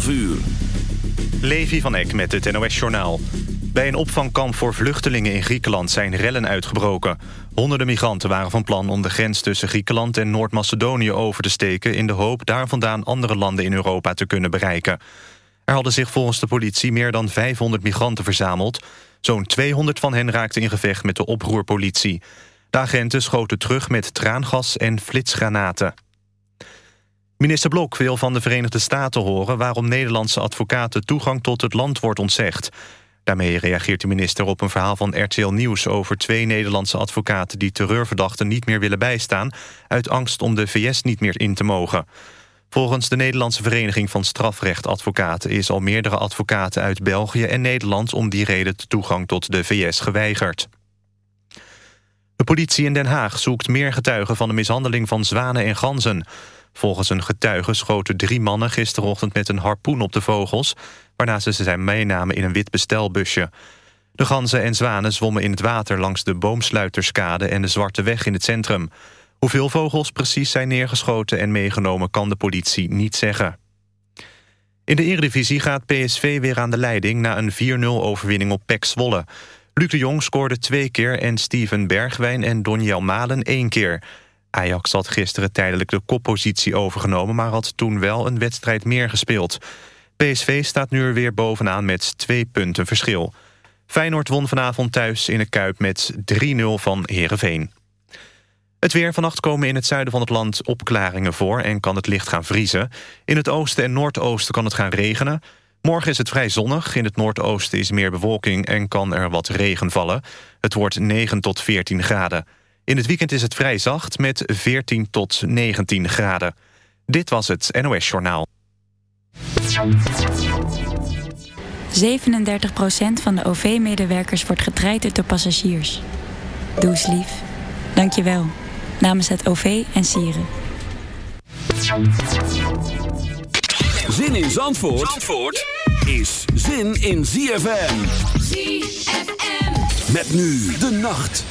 12 uur. Levi van Eck met het NOS-journaal. Bij een opvangkamp voor vluchtelingen in Griekenland zijn rellen uitgebroken. Honderden migranten waren van plan om de grens tussen Griekenland en Noord-Macedonië over te steken... in de hoop daar vandaan andere landen in Europa te kunnen bereiken. Er hadden zich volgens de politie meer dan 500 migranten verzameld. Zo'n 200 van hen raakten in gevecht met de oproerpolitie. De agenten schoten terug met traangas en flitsgranaten. Minister Blok wil van de Verenigde Staten horen... waarom Nederlandse advocaten toegang tot het land wordt ontzegd. Daarmee reageert de minister op een verhaal van RTL Nieuws... over twee Nederlandse advocaten die terreurverdachten niet meer willen bijstaan... uit angst om de VS niet meer in te mogen. Volgens de Nederlandse Vereniging van Strafrechtadvocaten... is al meerdere advocaten uit België en Nederland... om die reden de toegang tot de VS geweigerd. De politie in Den Haag zoekt meer getuigen van de mishandeling van zwanen en ganzen... Volgens een getuige schoten drie mannen gisterochtend met een harpoen op de vogels... waarna ze zijn meenamen in een wit bestelbusje. De ganzen en zwanen zwommen in het water langs de boomsluiterskade... en de Zwarte Weg in het centrum. Hoeveel vogels precies zijn neergeschoten en meegenomen... kan de politie niet zeggen. In de Eredivisie gaat PSV weer aan de leiding... na een 4-0-overwinning op PEC Zwolle. Luc de Jong scoorde twee keer en Steven Bergwijn en Donjel Malen één keer... Ajax had gisteren tijdelijk de koppositie overgenomen... maar had toen wel een wedstrijd meer gespeeld. PSV staat nu er weer bovenaan met twee punten verschil. Feyenoord won vanavond thuis in de Kuip met 3-0 van Heerenveen. Het weer vannacht komen in het zuiden van het land opklaringen voor... en kan het licht gaan vriezen. In het oosten en noordoosten kan het gaan regenen. Morgen is het vrij zonnig. In het noordoosten is meer bewolking en kan er wat regen vallen. Het wordt 9 tot 14 graden. In het weekend is het vrij zacht met 14 tot 19 graden. Dit was het NOS Journaal. 37% van de OV-medewerkers wordt getraind door passagiers. Doe eens lief. Dank je wel. Namens het OV en Sieren. Zin in Zandvoort, Zandvoort is zin in ZFM. ZFM. Met nu de nacht.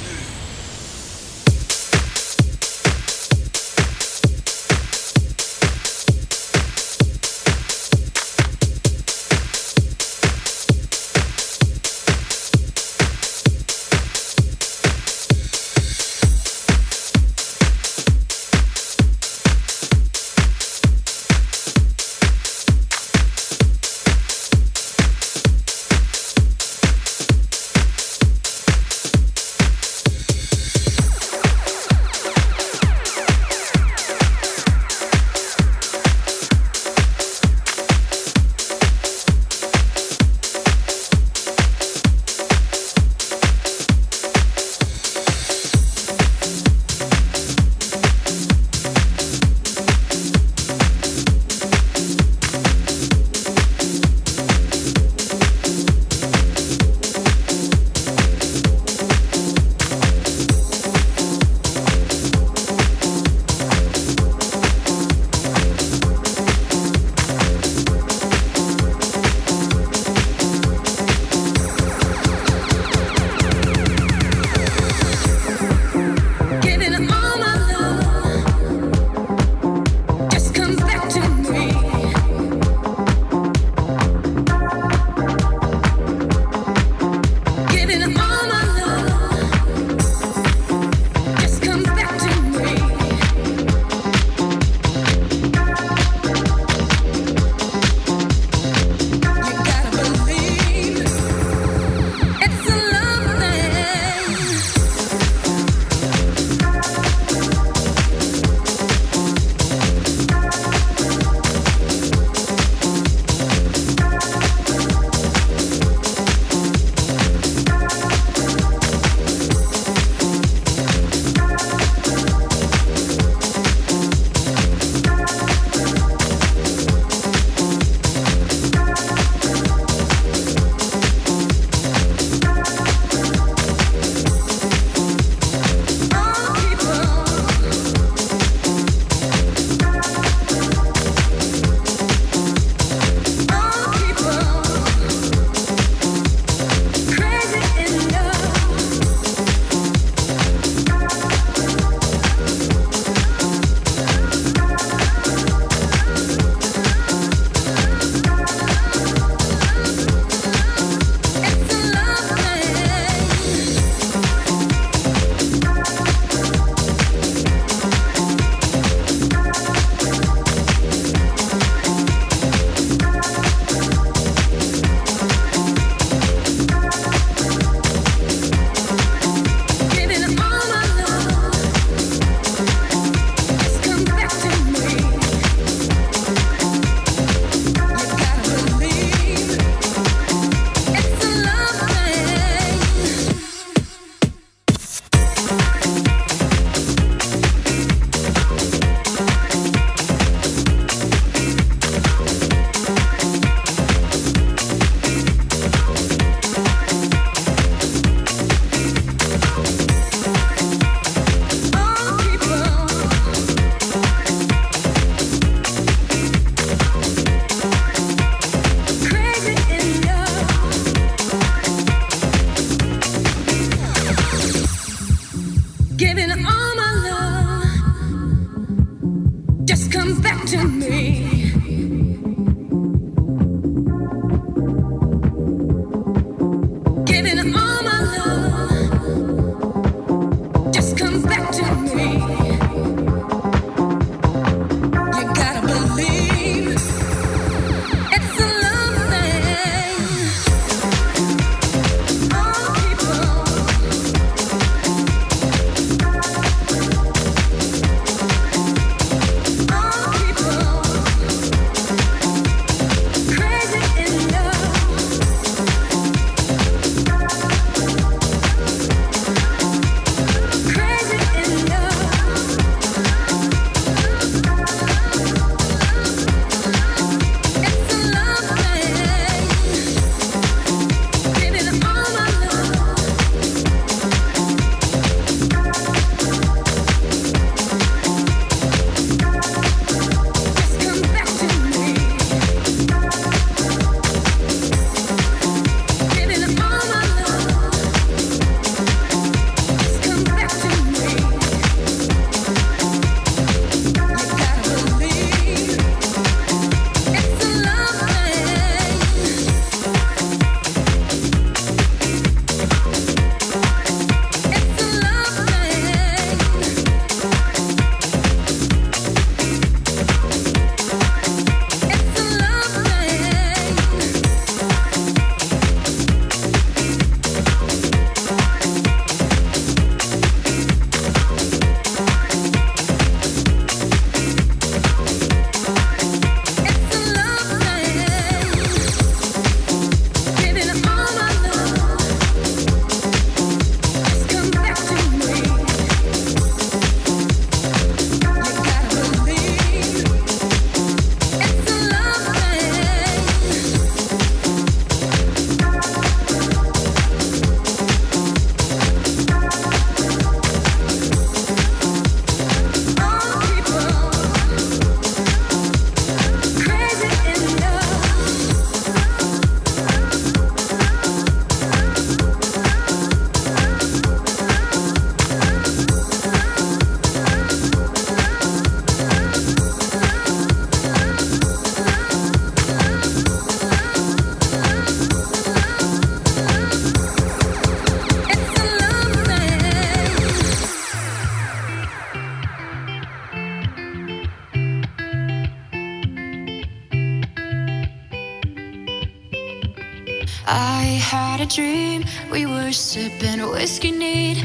sipping a whiskey neat.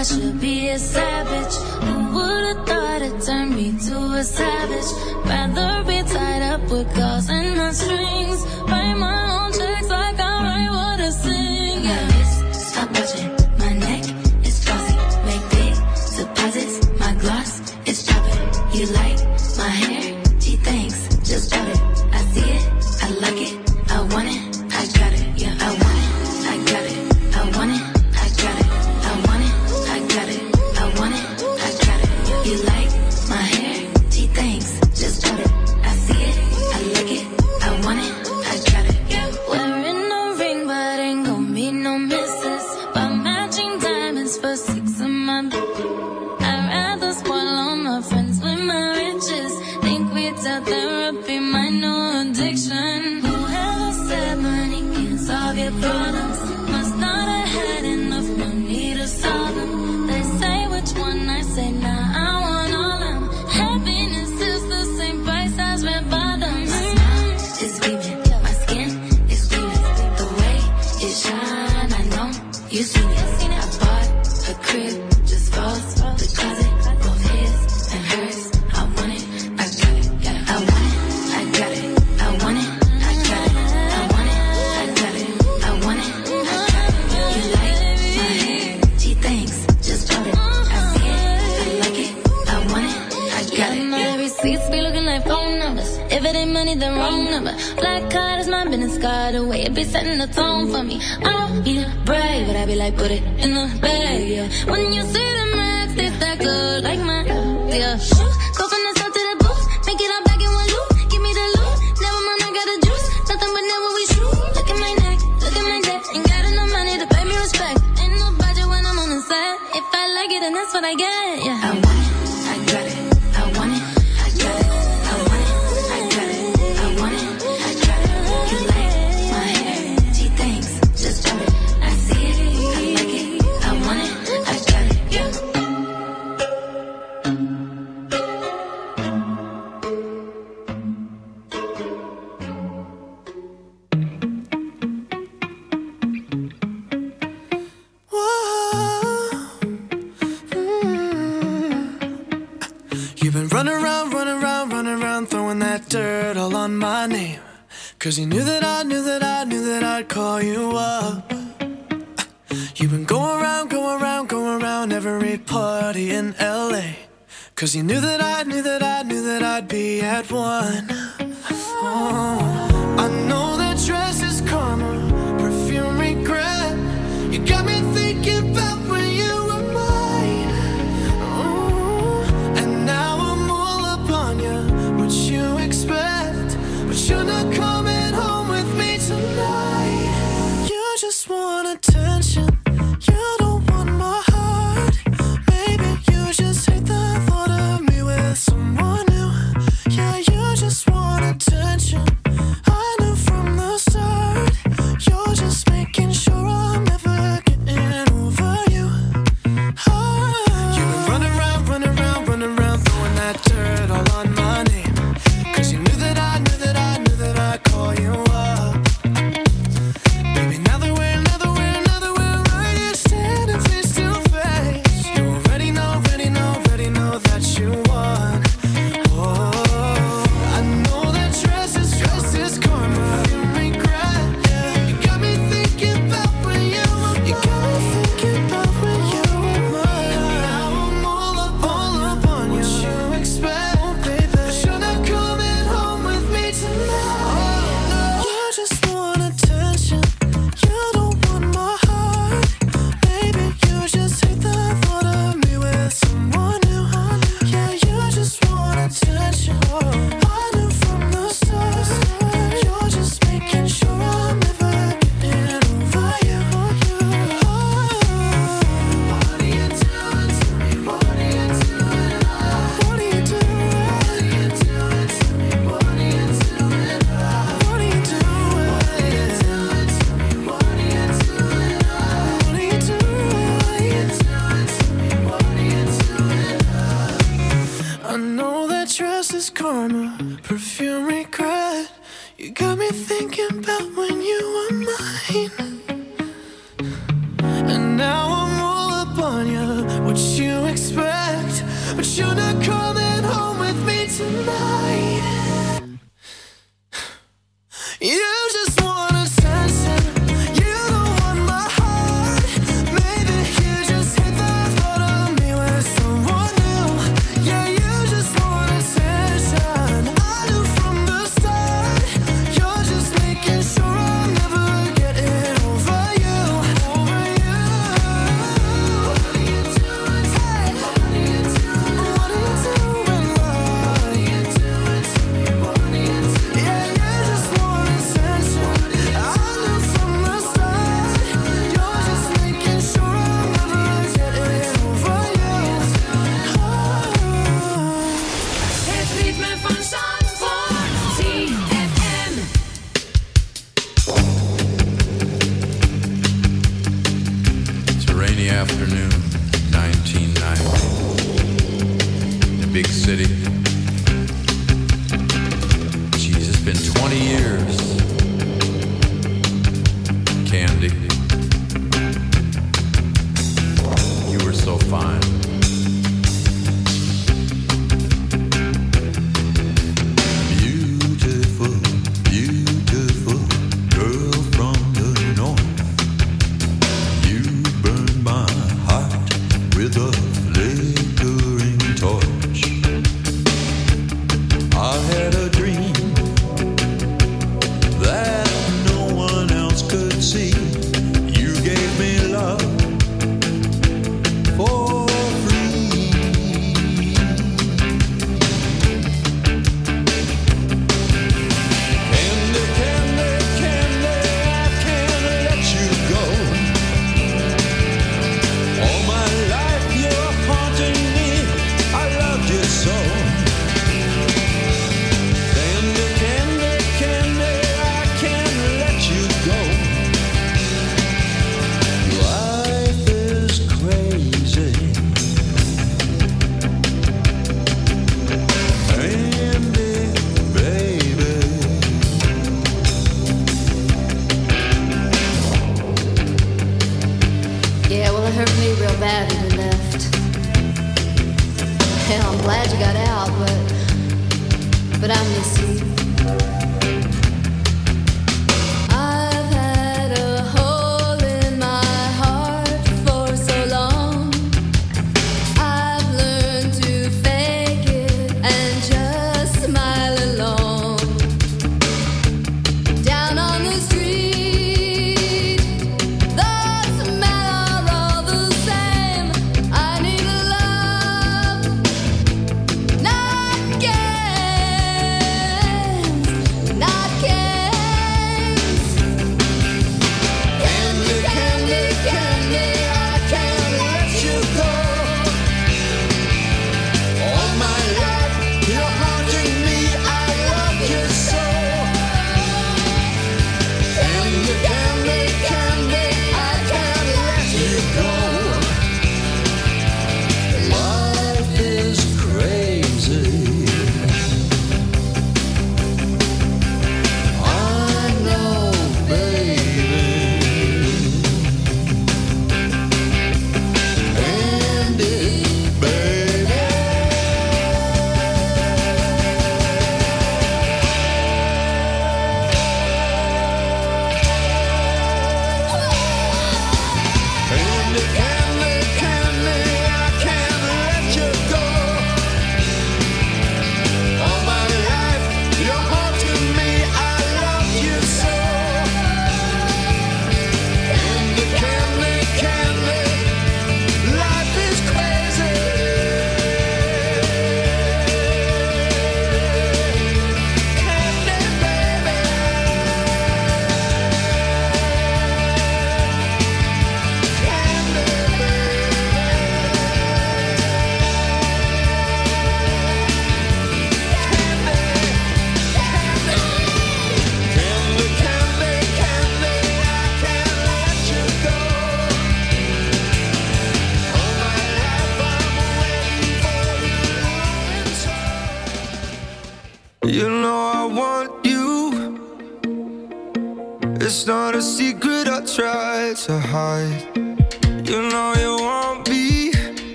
I should be a savage. Who would've thought it turned me to a savage? Rather be tied up with calls and the strings. Write my put it in the bag, yeah. When you see the max, they that good, like my, yeah. Go from the south to the booth, make it all back in one loop. Give me the loot, never mind, I got the juice. Nothing but never we shoot. Look at my neck, look at my neck. Ain't got enough money to pay me respect. Ain't no budget when I'm on the set. If I like it, then that's what I get.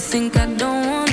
Think I don't wanna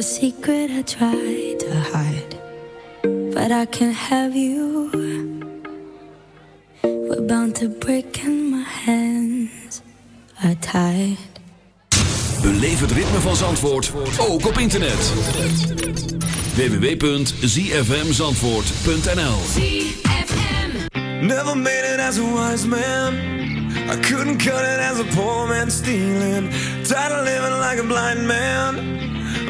a secret I try to hide, but I can't have you. We're bound to break and my hands are tied. Beleef het ritme van Zandvoort ook op internet. www.zfmzandvoort.nl Never made it as a wise man. I couldn't cut it as a poor man stealing. Tired of living like a blind man.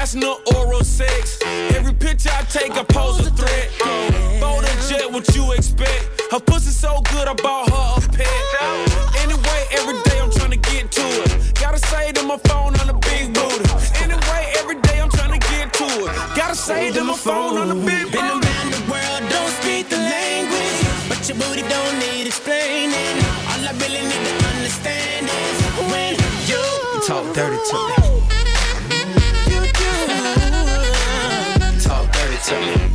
International oral sex. Every picture I take, I pose a threat. Bold and jet, what you expect? Her pussy so good, I bought her a pet. Anyway, every day I'm trying to get to it. Gotta say to my phone on the big booty. Anyway, every day I'm trying to get to it. Gotta say to my phone on the big Been around the world, don't speak the language. But your booty don't need explaining. All I really need to understand is when you, You talk dirty to me. To me.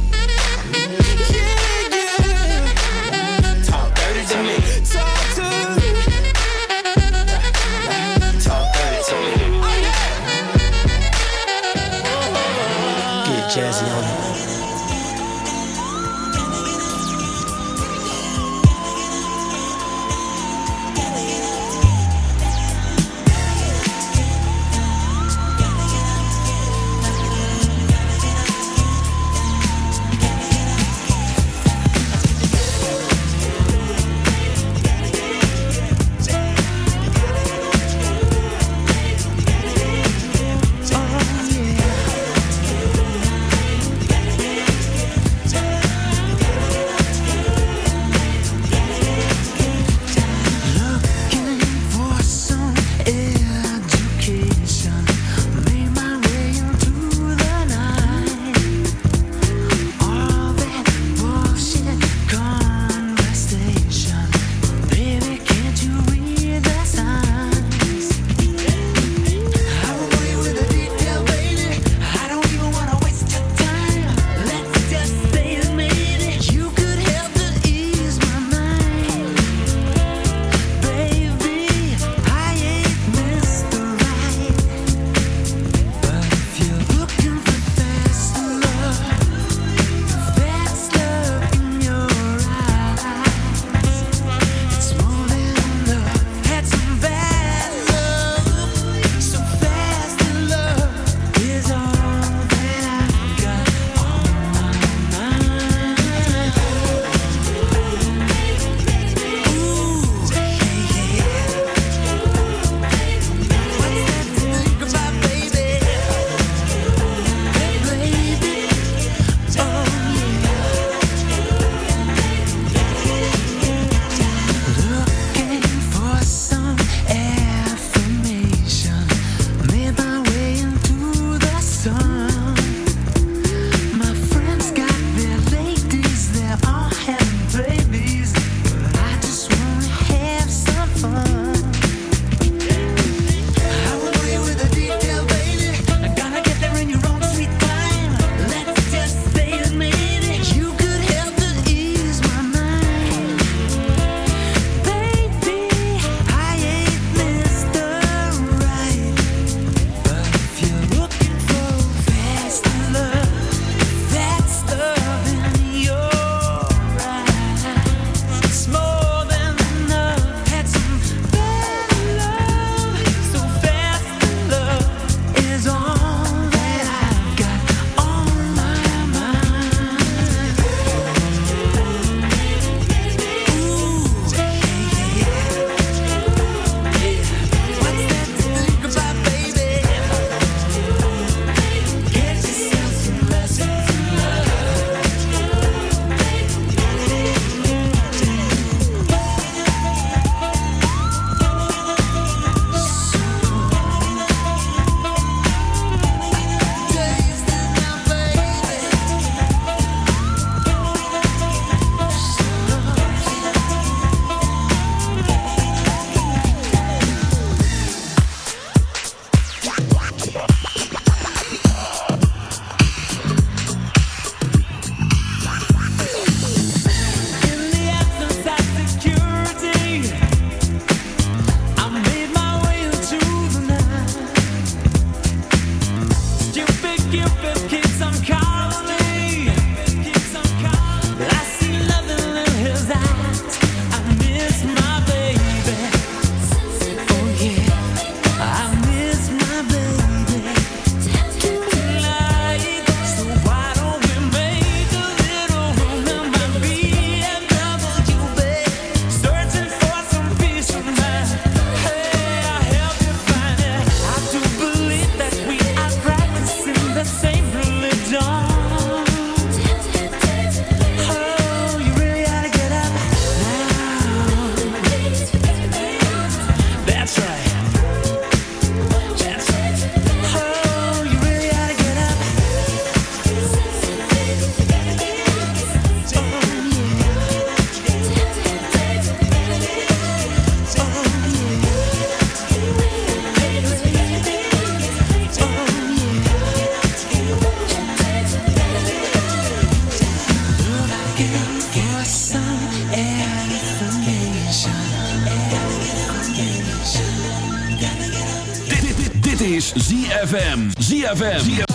ZFM. ZFM.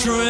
train.